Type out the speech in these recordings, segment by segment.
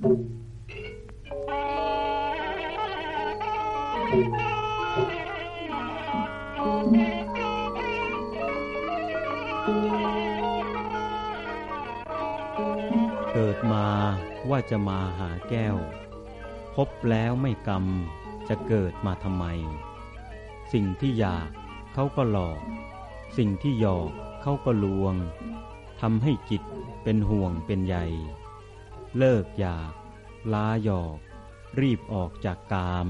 เกิดมาว่าจะมาหาแก้ว พบแล้วไม่กรรมจะเกิดมาทำไม สิ่งที่อยากเขาก็หลอก สิ่งที่หยอกเขาก็ลวงทำให้จิตเป็นห่วงเป็นใย เลิกอยาก ล้าหยอก รีบออกจากกาม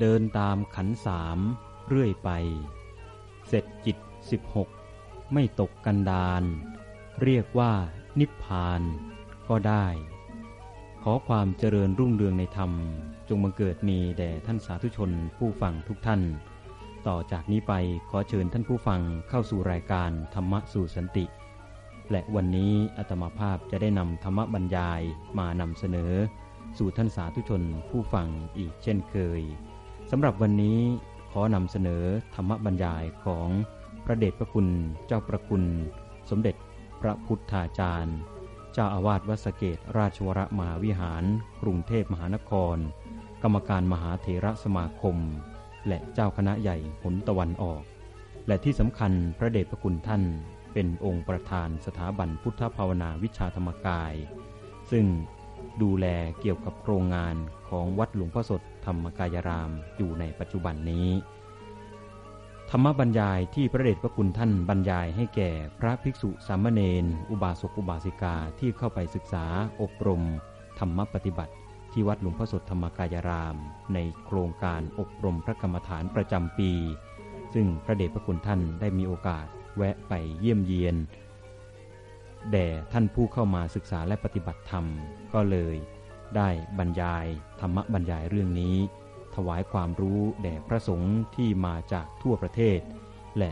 เดินตามขันสามเรื่อยไป เสร็จจิตสิบหกไม่ตกกันดาน เรียกว่านิพพานก็ได้ ขอความเจริญรุ่งเรืองในธรรม จงบังเกิดมีแด่ท่านสาธุชนผู้ฟังทุกท่าน ต่อจากนี้ไปขอเชิญท่านผู้ฟังเข้าสู่รายการธรรมะสู่สันติ และวันนี้อาตมาภาพจะได้นำธรรมบรรยายมานำเสนอ สู่ท่านสาธุชนผู้ฟังอีกเช่นเคยสำหรับวันนี้ขอนำเสนอธรรมบรรยายของพระเดชพระคุณเจ้าประคุณ สมเด็จพระพุทธาจารย์ เจ้าอาวาสวัดสเกตราชวรมหาวิหาร กรุงเทพมหานคร กรรมการมหาเถระสมาคม และเจ้าคณะใหญ่หนตะวันออก และที่สำคัญพระเดชพระคุณท่าน เป็นองค์ประธานสถาบันพุทธภาวนาวิชาธรรมกาย ซึ่งดูแลเกี่ยวกับโครงงานของวัดหลวงพ่อสดธรรมกายรามอยู่ในปัจจุบันนี้ ธรรมบรรยายที่พระเดชพระคุณท่านบรรยายให้แก่พระภิกษุสามเณรอุบาสกอุบาสิกาที่เข้าไปศึกษาอบรม ธรรมปฏิบัติ ที่วัดหลวงพ่อสดธรรมกายราม ในโครงการอบรมพระกรรมฐานประจำปี ซึ่งพระเดชพระคุณท่านได้มีโอกาส แวะไปเยี่ยมเยียน แด่ท่านผู้เข้ามาศึกษาและปฏิบัติธรรมก็เลย ได้บรรยายธรรมบรรยายเรื่องนี้ ถวายความรู้แด่พระสงฆ์ที่มาจากทั่วประเทศ และ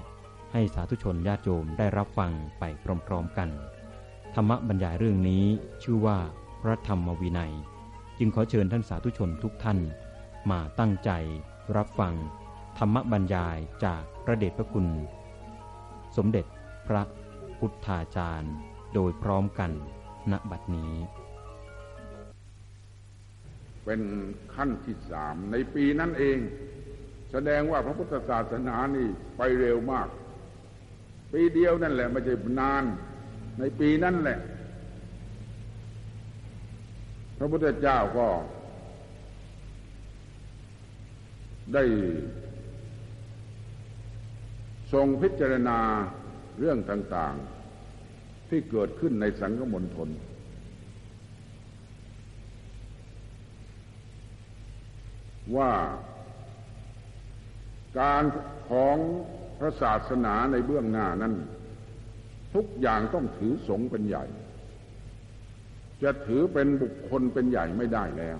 ให้สาธุชนญาติโยมได้รับฟังไปพร้อมๆกัน ธรรมบรรยายเรื่องนี้ชื่อว่าพระธรรมวินัย จึงขอเชิญท่านสาธุชนทุกท่าน มาตั้งใจรับฟังธรรมบรรยายจากพระเดชพระคุณ สมเด็จพระพุทธาจารย์ โดยพร้อมกันณบัดนี้ เป็นขั้นที่สามในปีนั้นเอง แสดงว่าพระพุทธศาสนานี่ไปเร็วมาก ปีเดียวนั่นแหละไม่ใช่นาน ในปีนั้นแหละ พระพุทธเจ้าก็ได้ ทรงพิจารณาเรื่องต่าง ๆ ที่เกิดขึ้นในสังคมณฑลว่าการของพระศาสนาในเบื้องหน้านั้น ทุกอย่างต้องถือสงเป็นใหญ่ จะถือเป็นบุคคลเป็นใหญ่ไม่ได้แล้ว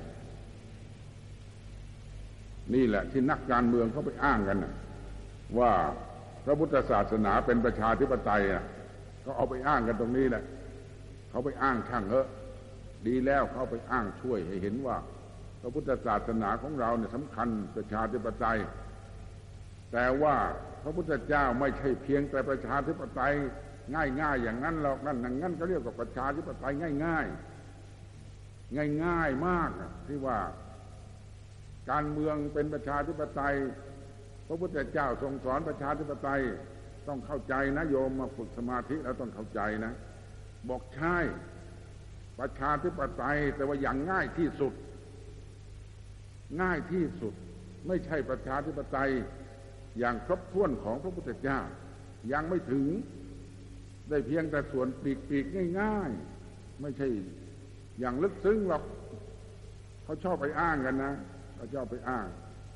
นี่แหละที่นักการเมืองเขาไปอ้างกันนะว่า พระพุทธศาสนาเป็นประชาธิปไตยอะเขาเอาไปอ้างกันตรงนี้แหละเขาไปอ้างช่างเถอะดีแล้วเขาไปอ้างช่วยให้เห็นว่า พระพุทธศาสนาของเราเนี่ยสำคัญประชาธิปไตย แต่ว่าพระพุทธเจ้าไม่ใช่เพียงแต่ประชาธิปไตย ง่ายๆอย่างนั้นหรอกนั่นอย่างนั้นก็เรียกว่าประชาธิปไตยง่าย ๆ ง่ายๆมากที่ว่า การเมืองเป็นประชาธิปไตย พระพุทธเจ้าทรงสอนประชาธิปไตยต้องเข้าใจนะโยมมาฝึกสมาธิแล้วต้องเข้าใจนะ บอกใช่ ประชาธิปไตยแต่ว่าอย่างง่ายที่สุด ง่ายที่สุด ไม่ใช่ประชาธิปไตยอย่างครบถ้วนของพระพุทธเจ้า ยังไม่ถึง ได้เพียงแต่ส่วนปีกๆง่าย ๆ ไม่ใช่อย่างลึกซึ้งหรอก เขาชอบไปอ้างกันนะเขาชอบไปอ้าง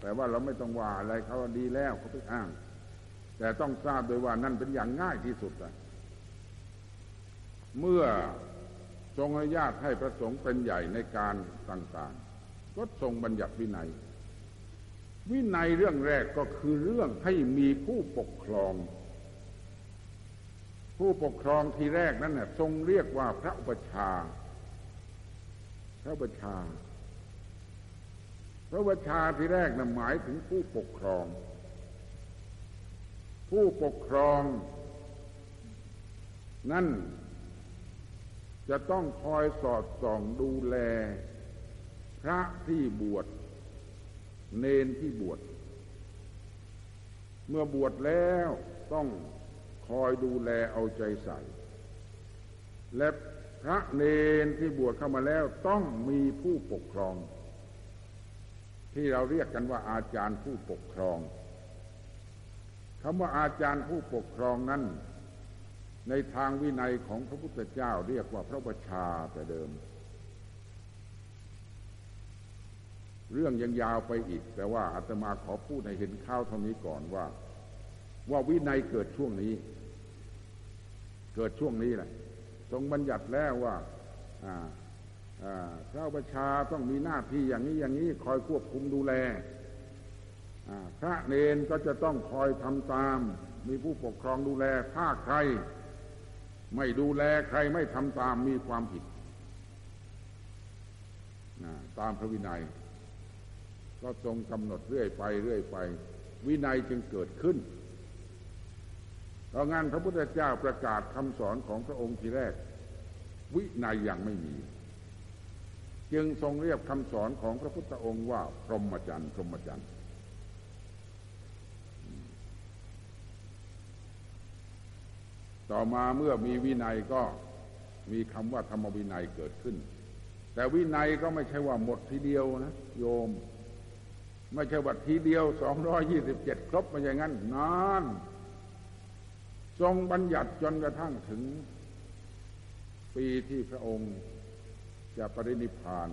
แต่ว่าเราไม่ต้องว่าอะไรเขาดีแล้วเขาไปอ้าง แต่ต้องทราบโดยว่านั่นเป็นอย่างง่ายที่สุดอะเมื่อทรงอนุญาตให้พระสงฆ์เป็นใหญ่ในการต่างๆ ก็ทรงบัญญัติวินัย วินัยเรื่องแรกก็คือเรื่องให้มีผู้ปกครอง ผู้ปกครองทีแรกนั้นน่ะทรงเรียกว่าพระอุปชา พระอุปชา พระอุปชาที่แรกนั้นหมายถึงผู้ปกครอง ผู้ปกครอง นั่น จะต้องคอยสอดส่องดูแล พระที่บวช เนนที่บวช เมื่อบวชแล้วต้องคอยดูแลเอาใจใส่ และพระเนนที่บวชเข้ามาแล้วต้องมีผู้ปกครอง ที่เราเรียกกันว่าอาจารย์ผู้ปกครองคำว่าอาจารย์ผู้ปกครองนั้น ในทางวินัยของพระพุทธเจ้าเรียกว่าพระวชาแต่เดิม เรื่องยังยาวไปอีก แต่ว่าอาตมาขอพูดให้เห็นข้าวเท่านี้ก่อนว่า ว่าวินัยเกิดช่วงนี้ เกิดช่วงนี้แหละทรงบัญญัติแล้วว่า พระประชาต้องมีหน้าที่อย่างนี้อย่างนี้คอยควบคุมดูแลพระเนนก็จะต้องคอยทำตาม มีผู้ปกครองดูแลถ้าใคร ไม่ดูแลใครไม่ทำตามมีความผิดตามพระวินัย ก็ทรงกำหนดเรื่อยไปเรื่อยไป วินัยจึงเกิดขึ้นเรางั้นพระพุทธเจ้าประกาศคำสอนของพระองค์ทีแรก วินัยยังไม่มี จึงทรงเรียกคำสอนของพระพุทธองค์ว่าพรหมจรรย์พรหมจรรย์ต่อมาเมื่อมีวินัยก็มีคำว่าธรรมวินัยเกิดขึ้น แต่วินัยก็ไม่ใช่ว่าหมดทีเดียวนะโยม ไม่ใช่ว่าทีเดียวสองร้อยี่สิบเจ็ดครบไม่ใช่งั้นนานทรงบัญญัติจนกระทั่งถึงปีที่พระองค์ จะปรินิพาน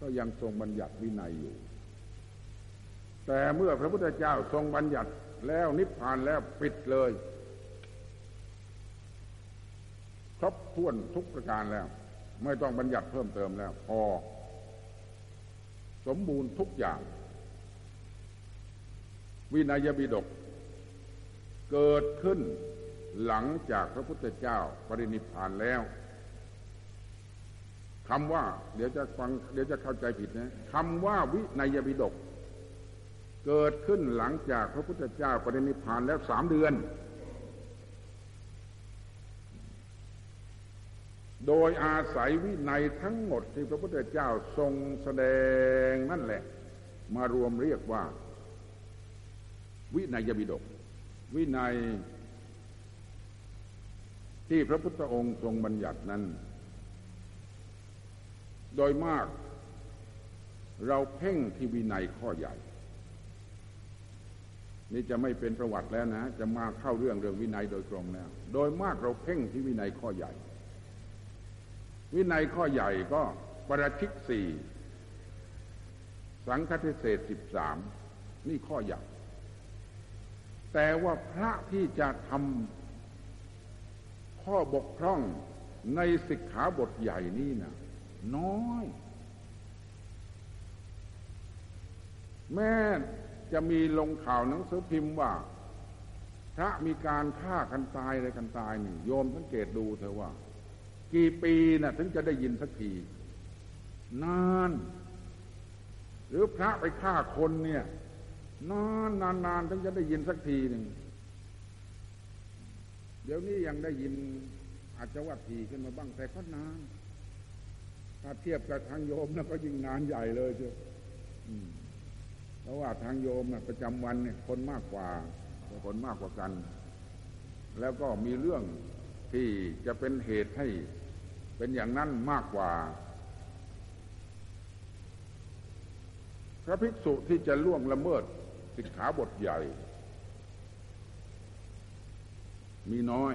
ก็ยังทรงบัญญัติวินัยอยู่ แต่เมื่อพระพุทธเจ้าทรงบัญญัติแล้วนิพพานแล้วปิดเลย ครบถ้วนทุกประการแล้ว ไม่ต้องบัญญัติเพิ่มเติมแล้ว พอ สมบูรณ์ทุกอย่าง วินัยบิดก เกิดขึ้นหลังจากพระพุทธเจ้าปรินิพานแล้ว คำว่าเดี๋ยวจะฟังเดี๋ยวจะเข้าใจผิดนะคำว่าวินัยบิดก เกิดขึ้นหลังจากพระพุทธเจ้าปรินิพานแล้วสามเดือน โดยอาศัยวินัยทั้งหมดที่พระพุทธเจ้าทรงแสดงนั่นแหละ มารวมเรียกว่า วินัยบิดก วินัยที่พระพุทธองค์ทรงบัญญัตินั้น โดยมาก เราเพ่งที่วินัยข้อใหญ่ นี่จะไม่เป็นประวัติแล้วนะ จะมาเข้าเรื่องเรื่องวินัยโดยตรงแล้ว โดยมากเราเพ่งที่วินัยข้อใหญ่ วินัยข้อใหญ่ก็ประชิกสี่สังฆทิเศษสิบสามนี่ข้อใหญ่ แต่ว่าพระที่จะทำข้อบกพร่องในสิกขาบทใหญ่นี้นะ น้อย แม้จะมีลงข่าวหนังสือพิมพ์ว่า พระมีการฆ่ากันตายอะไรกันตายนี่โยมสังเกตดูเถอะว่า กี่ปีนะ่ะ ถึงจะได้ยินสักที นาน หรือพระไปฆ่าคนเนี่ย นานนานนานถึงจะได้ยินสักทีหนึ่งเดี๋ยวนี้ยังได้ยินอาจจะว่าทีขึ้นมาบ้างแต่ก็นาน ถ้าเทียบกับทางโยมนะก็ยิ่งนานใหญ่เลยเจ้าเพราะว่าทางโยมนะประจำวันเนี่ยคนมากกว่าคนมากกว่ากัน แล้วก็มีเรื่องที่จะเป็นเหตุให้เป็นอย่างนั้นมากกว่า พระภิกษุที่จะล่วงละเมิดสิกขาบทใหญ่ มีน้อย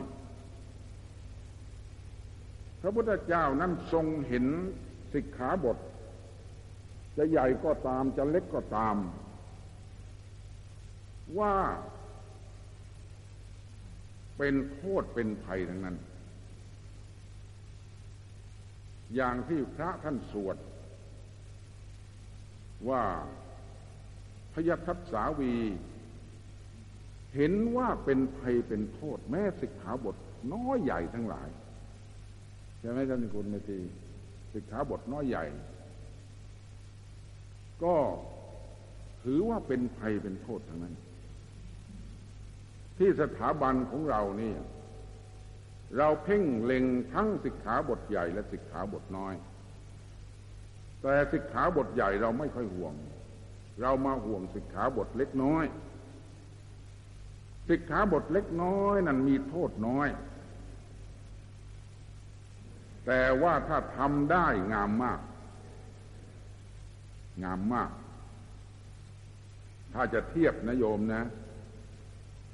ระพุทธเจ้านั้นทรงเห็นสิกขาบท จะใหญ่ก็ตามจะเล็กก็ตาม ว่า เป็นโทษเป็นภัยทั้งนั้น อย่างที่พระท่านสวด ว่าพยทัศสาวี เห็นว่าเป็นภัยเป็นโทษ แม้สิกขาบทน้อยใหญ่ทั้งหลาย ใช่ไหมท่านคุณเมตีสิกขาบทน้อยใหญ่ ก็ถือว่าเป็นภัยเป็นโทษทั้งนั้น ที่สถาบันของเรานี่ เราเพ่งเล็งทั้งสิกขาบทใหญ่และสิกขาบทน้อย แต่สิกขาบทใหญ่เราไม่ค่อยห่วง เรามาห่วงสิกขาบทเล็กน้อยสิกขาบทเล็กน้อยนั้นมีโทษน้อย แต่ว่าถ้าทำได้งามมาก งามมาก ถ้าจะเทียบนะโยมนะ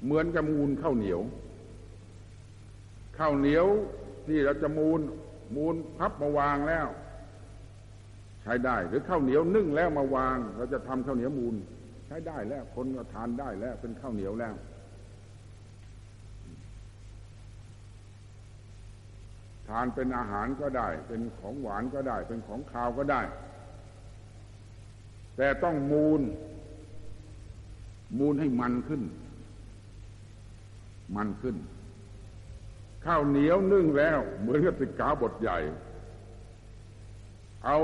เหมือนกับมูลข้าวเหนียว ข้าวเหนียวที่เราจะมูลมูลพับมาวางแล้ว ใช้ได้ หรือข้าวเหนียวนึ่งแล้วมาวาง เราจะทำข้าวเหนียวมูล ใช้ได้แล้ว คนก็ทานได้แล้ว เป็นข้าวเหนียวแล้วานเป็นอาหารก็ได้ เป็นของหวานก็ได้ เป็นของคาวก็ได้ แต่ต้องมูล มูลให้มันขึ้น มันขึ้น ข้าวเหนียวนึ่งแล้ว เหมือนกับสิกาบทใหญ่ เอา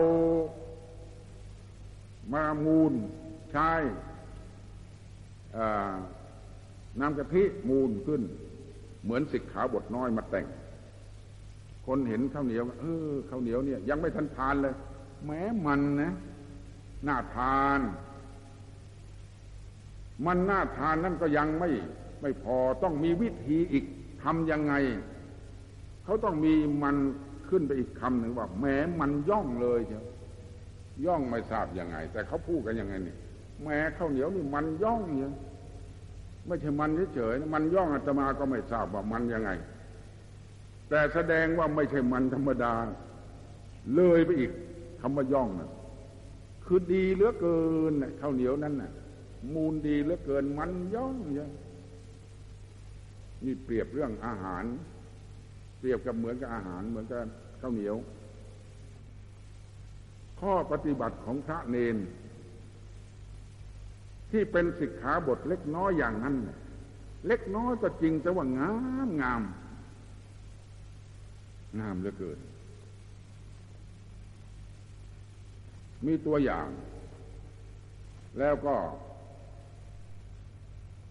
มามูลใช้น้ำกะทิมูลขึ้น เหมือนสิกขาบทน้อยมาแต่ง คนเห็นข้าวเหนียว เออข้าวเหนียวเนี่ย ยังไม่ทันทานเลยแม้มันนะน่าทาน มันน่าทานนั่นก็ยังไม่ไม่พอต้องมีวิธีอีกทำยังไง เขาต้องมีมันขึ้นไปอีกคำหนึ่งว่า แม้มันย่องเลยเชียวย่องไม่ทราบยังไง แต่เขาพูดกันยังไงนี่แม้ข้าวเหนียวนี่มันย่องเนี่ยไม่ใช่มันเฉยๆมันย่องอาตมาก็ไม่ทราบว่ามันยังไง แต่แสดงว่าไม่ใช่มันธรรมดา เลยไปอีกคำว่าย่องนะ่ะคือดีเหลือเกินข้าวเหนียวนั้นน่ะ มูลดีเหลือเกินมันย่องย่งนี่เปรียบเรื่องอาหาร เปรียบกับเหมือนกับอาหารเหมือนกับข้าวเหนียว ข้อปฏิบัติของพระเนน ที่เป็นสิกขาบทเล็กน้อยอย่างนั้น เล็กน้อยก็จริงแต่ว่างามงาม งามเหลือเกิน มีตัวอย่าง แล้วก็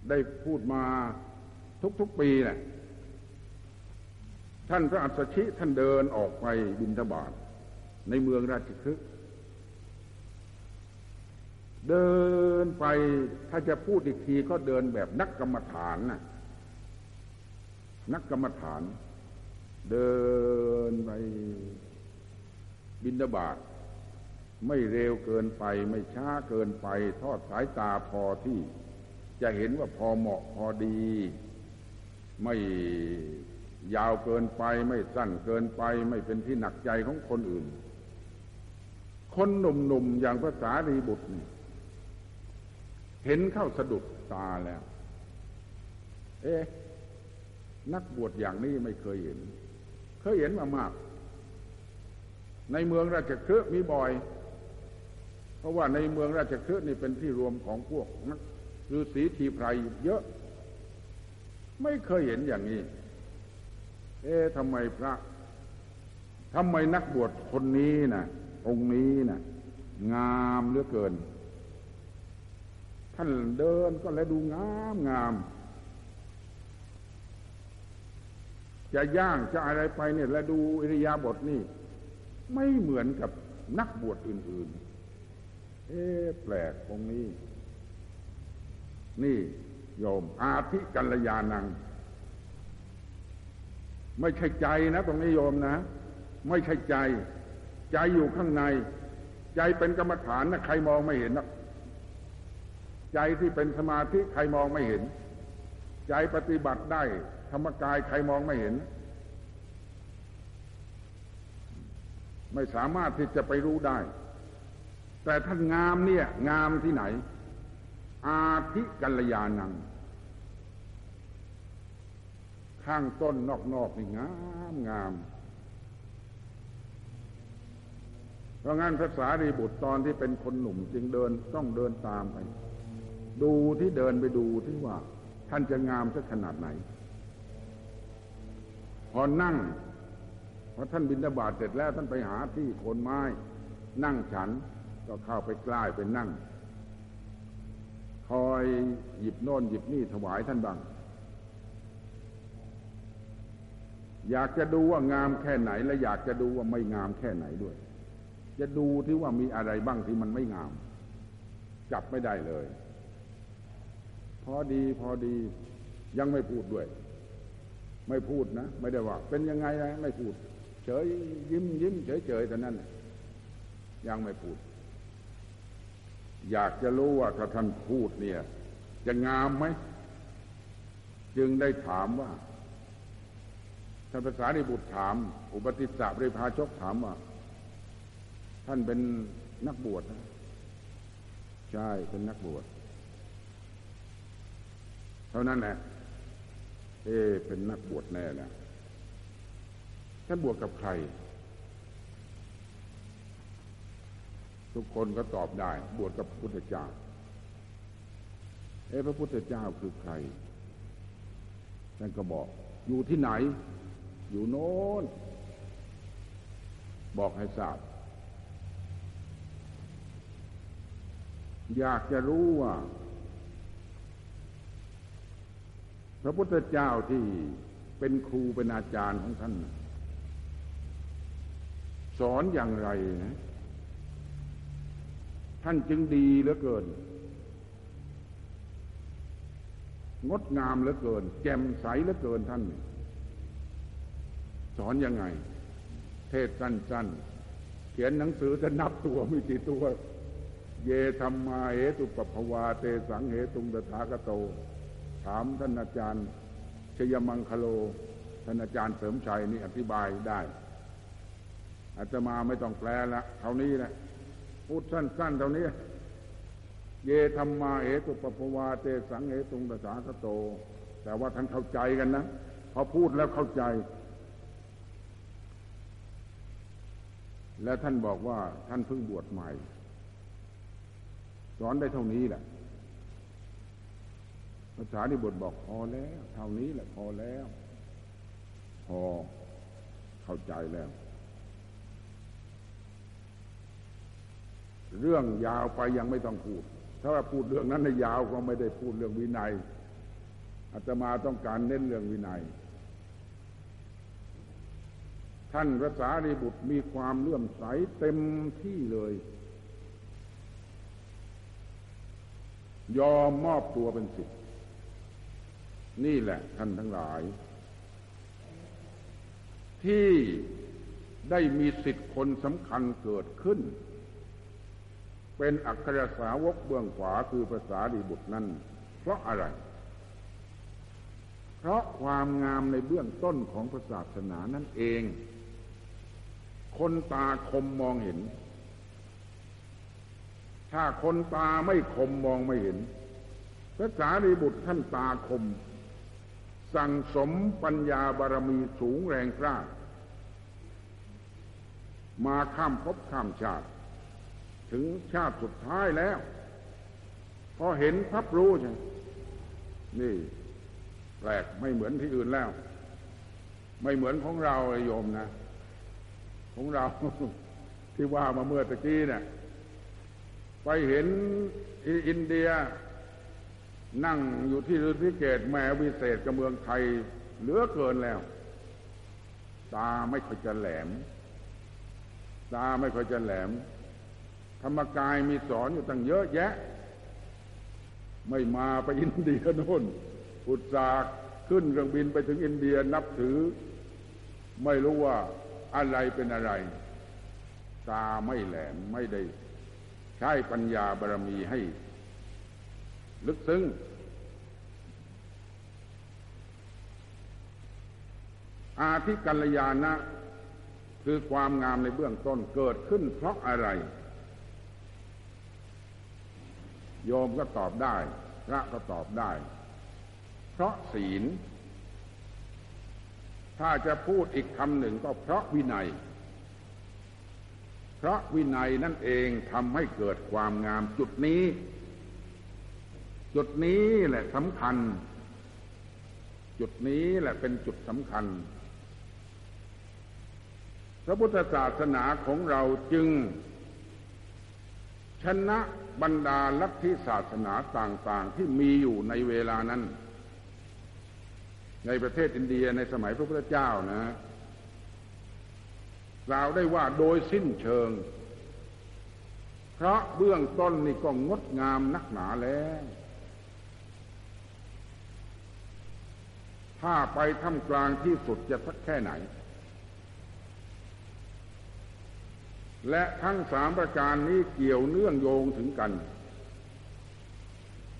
ได้พูดมาทุกๆปีเนี่ยท่านพระอัสสชิท่านเดินออกไปบินทบาทในเมืองราชคฤห์เดินไปถ้าจะพูดอีกทีก็เดินแบบนักกรรมฐานนะนักกรรมฐาน เดินไปบินทบาทไม่เร็วเกินไปไม่ช้าเกินไป ทอดสายตาพอที่จะเห็นว่าพอเหมาะพอดี ไม่ยาวเกินไป ไม่สั้นเกินไป ไม่เป็นที่หนักใจของคนอื่น คนหนุ่มๆอย่างภาษารีบุตรเห็นเข้าสะดุดตาแล้ว เอ๊ะ นักบวชอย่างนี้ไม่เคยเห็น เคยเห็นมามาก ในเมืองราชคฤห์มีบ่อย เพราะว่าในเมืองราชคฤห์นี่เป็นที่รวมของพวกนักฤาษีทีไพรเยอะ ไม่เคยเห็นอย่างนี้ เอ๊ะทำไมพระทำไมนักบวชคนนี้นะองค์นี้นะงามเหลือเกิน ท่านเดินก็เลยดูงามงาม จะย่างจะอะไรไปเนี่ยและดูอิริยาบถนี่ ไม่เหมือนกับนักบวชอื่น ๆ เอ๊แปลกองนี้ นี่โยมอาธิกัลยาณัง ไม่ใช่ใจนะตรงนี้โยมนะ ไม่ใช่ใจ ใจอยู่ข้างใน ใจเป็นกรรมฐานนะใครมองไม่เห็นนะใจที่เป็นสมาธิใครมองไม่เห็น ใจปฏิบัติได้ ธรรมกายใครมองไม่เห็น ไม่สามารถที่จะไปรู้ได้ แต่ท่านงามเนี่ย งามที่ไหน อาธิกัลยาณัง ข้างต้นนอกๆนี่งามงามเพราะงั้นพระสารีบุตรตอนที่เป็นคนหนุ่มจึงเดินต้องเดินตามไป ดูที่เดินไปดูที่ว่า ท่านจะงามสักขนาดไหน พอนั่งพอท่านบินบาตเสร็จแล้วท่านไปหาที่โคนไม้ นั่งฉันก็เข้าไปใกล้ไปนั่ง คอยหยิบโน่นหยิบนี่ถวายท่านบ้างอยากจะดูว่างามแค่ไหน และอยากจะดูว่าไม่งามแค่ไหนด้วย จะดูที่ว่ามีอะไรบ้างที่มันไม่งาม จับไม่ได้เลย พอดีพอดียังไม่พูดด้วย ไม่พูดนะ ไม่ได้ว่า เป็นยังไงนะไม่พูด เฉยยิ้มยิ้มเฉยเฉยแต่นั้นยังไม่พูด อยากจะรู้ว่าถ้าท่านพูดเนี่ย จะงามไหม จึงได้ถามว่าท่านภาษาในบุตรถาม อุปติสสะบริพาชกถามว่า ท่านเป็นนักบวชนะใช่เป็นนักบวช เท่านั้นแหละ เอเป็นนักบวชแน่แหละท่านบวชกับใคร ทุกคนก็ตอบได้ บวชกับพระพุทธเจ้า เอพระพุทธเจ้าคือใคร ท่านก็บอก อยู่ที่ไหน อยู่โน้น บอกให้ทราบ อยากจะรู้ว่า พระพุทธเจ้าที่เป็นครูเป็นอาจารย์ของท่าน สอนอย่างไรนะท่านจึงดีเหลือเกิน งดงามเหลือเกิน แจ่มใสเหลือเกินท่าน สอนยังไง เทศสั้นๆ เขียนหนังสือจะนับตัวไม่กี่ตัว เยธรรมาเหตุปภวาเตสังเหตุงตถาคโต ถามท่านอาจารย์ชยมังคโล ท่านอาจารย์เสริมชัยนี่อธิบายได้อาจจะมาไม่ต้องแปลละเท่านี้แหละพูดสั้น ๆ เท่านี้ เยธรรมาเหตุปปวาเตสังเหตุงตสาคโต แต่ว่าท่านเข้าใจกันนะพอพูดแล้วเข้าใจ และท่านบอกว่าท่านเพิ่งบวชใหม่ สอนได้เท่านี้แหละ ภาษาที่บทบอกพอแล้วเท่านี้แหละพอแล้ว พอเข้าใจแล้ว เรื่องยาวไปยังไม่ต้องพูด ถ้าว่าพูดเรื่องนั้นในยาวก็ไม่ได้พูดเรื่องวินัยอาตมาต้องการเน้นเรื่องวินัย ท่านพระสารีบุตรมีความเลื่อมใสเต็มที่เลย ยอมมอบตัวเป็นสิทธิ นี่แหละท่านทั้งหลาย ที่ได้มีสิทธิ์คนสำคัญเกิดขึ้น เป็นอัครสาวกเบื้องขวาคือภาษาดีบุตรนั้น เพราะอะไร เพราะความงามในเบื้องต้นของศาสนานั่นเอง คนตาคมมองเห็น ถ้าคนตาไม่คมมองไม่เห็นภาษาดีบุตรท่านตาคม สั่งสมปัญญาบารมีสูงแรงกล้า มาข้ามภพข้ามชาติ ถึงชาติสุดท้ายแล้ว พอเห็นพับรู้ใช่นี่แปลกไม่เหมือนที่อื่นแล้ว ไม่เหมือนของเราโยมนะ ของเราที่ว่ามาเมื่อตะกี้เนี่ยไปเห็นอินเดีย นั่งอยู่ที่ฤทิเกตแม่วิเศษกับเมืองไทยเหลือเกินแล้ว ตาไม่ค่อยจะแหลม ตาไม่ค่อยจะแหลม ธรรมกายมีสอนอยู่ตั้งเยอะแยะ ไม่มาไปอินเดียโน่นอุตสาห์ขึ้นเครื่องบินไปถึงอินเดียนับถือ ไม่รู้ว่าอะไรเป็นอะไร ตาไม่แหลมไม่ได้ ใช้ปัญญาบารมีให้ ลึกซึ้งอาทิกัลยานะคือความงามในเบื้องต้นเกิดขึ้นเพราะอะไร โยมก็ตอบได้ พระก็ตอบได้ เพราะศีล ถ้าจะพูดอีกคำหนึ่งก็เพราะวินัย เพราะวินัยนั่นเองทำให้เกิดความงามจุดนี้ จุดนี้แหละสำคัญ จุดนี้แหละเป็นจุดสำคัญ พระพุทธศาสนาของเราจึง ชนะบรรดาลัทธิศาสนาต่าง ๆ ที่มีอยู่ในเวลานั้น ในประเทศอินเดียในสมัยพระพุทธเจ้านะกล่าวได้ว่าโดยสิ้นเชิง เพราะเบื้องต้นนี่ก็งดงามนักหนาแล้ว ถ้าไปท่ามกลางที่สุดจะสักแค่ไหน และทั้งสามประการนี้เกี่ยวเนื่องโยงถึงกัน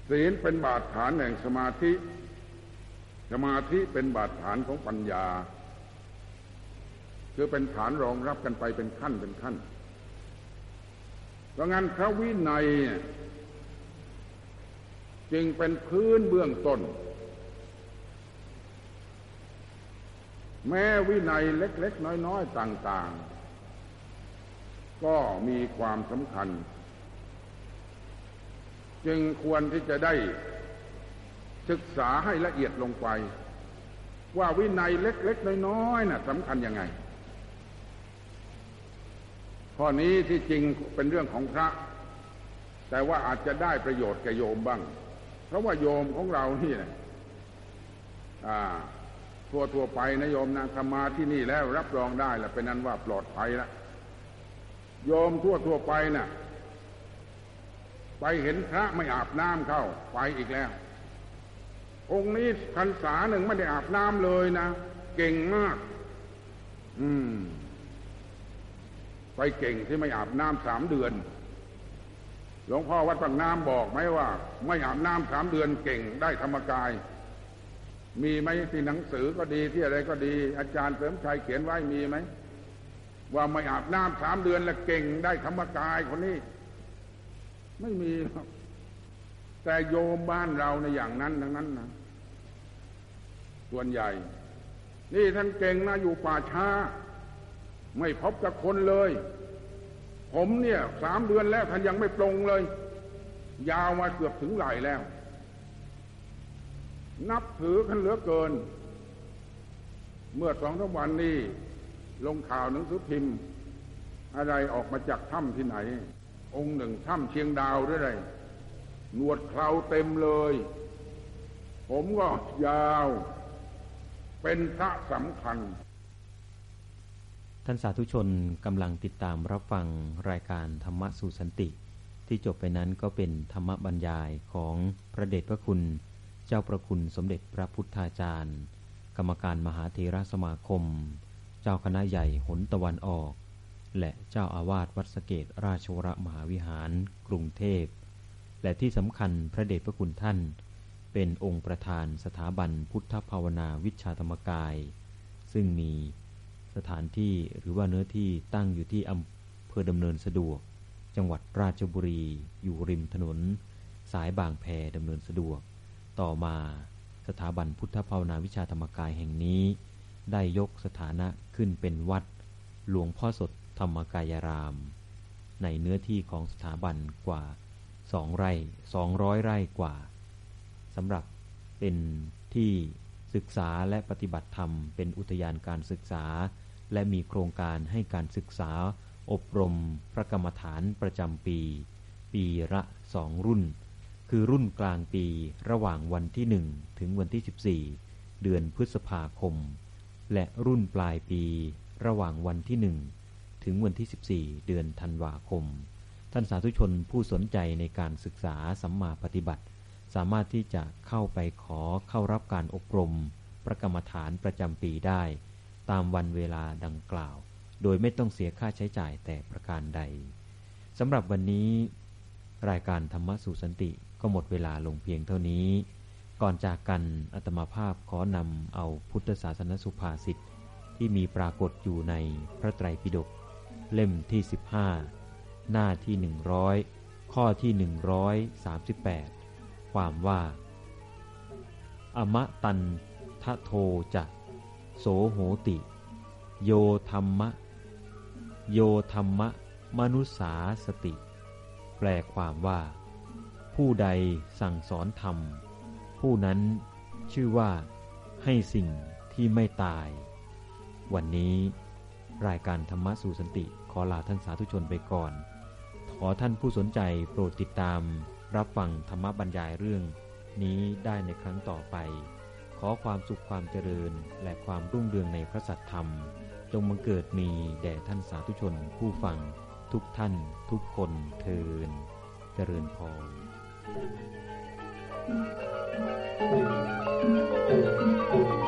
ศีลเป็นบาดฐานแห่งสมาธิ สมาธิเป็นบาดฐานของปัญญา คือเป็นฐานรองรับกันไปเป็นขั้นเป็นขั้นเพราะงั้นพระวินัย จึงเป็นพื้นเบื้องต้น แม้วินัยเล็กๆ น้อยๆ ต่างๆ ก็มีความสำคัญ จึงควรที่จะได้ศึกษาให้ละเอียดลงไป ว่าวินัยเล็กๆ น้อยๆน่ะสำคัญยังไง ข้อนี้ที่จริงเป็นเรื่องของพระ แต่ว่าอาจจะได้ประโยชน์แก่โยมบ้าง เพราะว่าโยมของเรานี่นะ ทั่วทั่วไปนะโยมนะธรรมาที่นี่แล้วรับรองได้และเป็นนั้นว่าปลอดภัยล้วโยมทั่วทั่วไปนะ่ะ ไปเห็นพระไม่อาบน้ำเข้าไปอีกแล้ว องค์นี้พรรษาหนึ่งไม่ได้อาบน้ำเลยนะ เก่งมาก อืม ไปเก่งที่ไม่อาบน้ำสามเดือนหลวงพ่อวัดปากน้ำบอกไหมว่า ไม่อาบน้ำสามเดือนเก่งได้ธรรมกาย มีไหมที่หนังสือก็ดีที่อะไรก็ดี อาจารย์เสริมชัยเขียนไว้มีไหมว่าไม่อาบน้ำสามเดือนแล้วเก่งได้ธรรมกายคนนี้ ไม่มีหรอกแต่โยมบ้านเราในอย่างนั้นทั้งนั้นนะส่วนใหญ่ นี่ท่านเก่งนะอยู่ป่าช้า ไม่พบกับคนเลย ผมเนี่ยสามเดือนแล้วท่านยังไม่ปรงเลย ยาวมาเกือบถึงไหลแล้ว นับถือกันเหลือเกิน เมื่อสองสาวันนี้ ลงข่าวหนังสือพิมพ์ อะไรออกมาจากถ้ำที่ไหน องค์หนึ่งถ้ำเชียงดาวด้วยไรหนวดเคราเต็มเลย ผมก็ยาว เป็นพระสำคัญ ท่านสาธุชนกำลังติดตามรับฟังรายการธรรมะสู่สันติ ที่จบไปนั้นก็เป็นธรรมบรรยายของพระเดชพระคุณ เจ้าประคุณสมเด็จพระพุทธาจารย์ กรรมการมหาเทรสมาคม เจ้าคณะใหญ่หนตะวันออก และเจ้าอาวาสวัดสเกตราชวรมหาวิหาร กรุงเทพ และที่สำคัญพระเดชพระคุณท่าน เป็นองค์ประธานสถาบันพุทธภาวนาวิชาธรรมกาย ซึ่งมีสถานที่หรือว่าเนื้อที่ตั้งอยู่ที่อำเภอดำเนินสะดวก จังหวัดราชบุรี อยู่ริมถนน สายบางแพดำเนินสะดวก ต่อมาสถาบันพุทธภาวนาวิชาธรรมกายแห่งนี้ ได้ยกสถานะขึ้นเป็นวัด หลวงพ่อสดธรรมกายราม ในเนื้อที่ของสถาบันกว่าสองไร่สองร้อยไร่กว่าสำหรับเป็นที่ศึกษาและปฏิบัติธรรม เป็นอุทยานการศึกษา และมีโครงการให้การศึกษา อบรมพระกรรมฐานประจำปี ปีละสองรุ่น คือรุ่นกลางปีระหว่างวันที่หนึ่งถึงวันที่ 14 เดือนพฤษภาคม และรุ่นปลายปีระหว่างวันที่หนึ่งถึงวันที่ 14 เดือนธันวาคม ท่านสาธุชนผู้สนใจในการศึกษาสัมมาปฏิบัติ สามารถที่จะเข้าไปขอเข้ารับการอบรม ประกรรมฐานประจำปีได้ ตามวันเวลาดังกล่าว โดยไม่ต้องเสียค่าใช้จ่ายแต่ประการใดสำหรับวันนี้ รายการธรรมะสู่สันติ ก็หมดเวลาลงเพียงเท่านี้ ก่อนจากกันอัตมาภาพขอนำเอาพุทธศาสนสุภาษิตที่มีปรากฏอยู่ในพระไตรปิฎกเล่มที่ 15 หน้าที่ 100 ข้อที่ 138 ความว่า อมะตันทะโทจะโสโหติ โยธรรมะ โยธรรมะ มนุษาสติ แปลความว่า ผู้ใดสั่งสอนธรรม ผู้นั้นชื่อว่าให้สิ่งที่ไม่ตาย วันนี้รายการธรรมะสู่สันติขอลาท่านสาธุชนไปก่อน ขอท่านผู้สนใจโปรดติดตาม รับฟังธรรมบรรยายเรื่อง นี้ได้ในครั้งต่อไป ขอความสุขความเจริญและความรุ่งเรืองในพระสัทธรรม จงบังเกิดมีแด่ท่านสาธุชนผู้ฟังทุกท่านทุกคนเทินเจริญพร うん。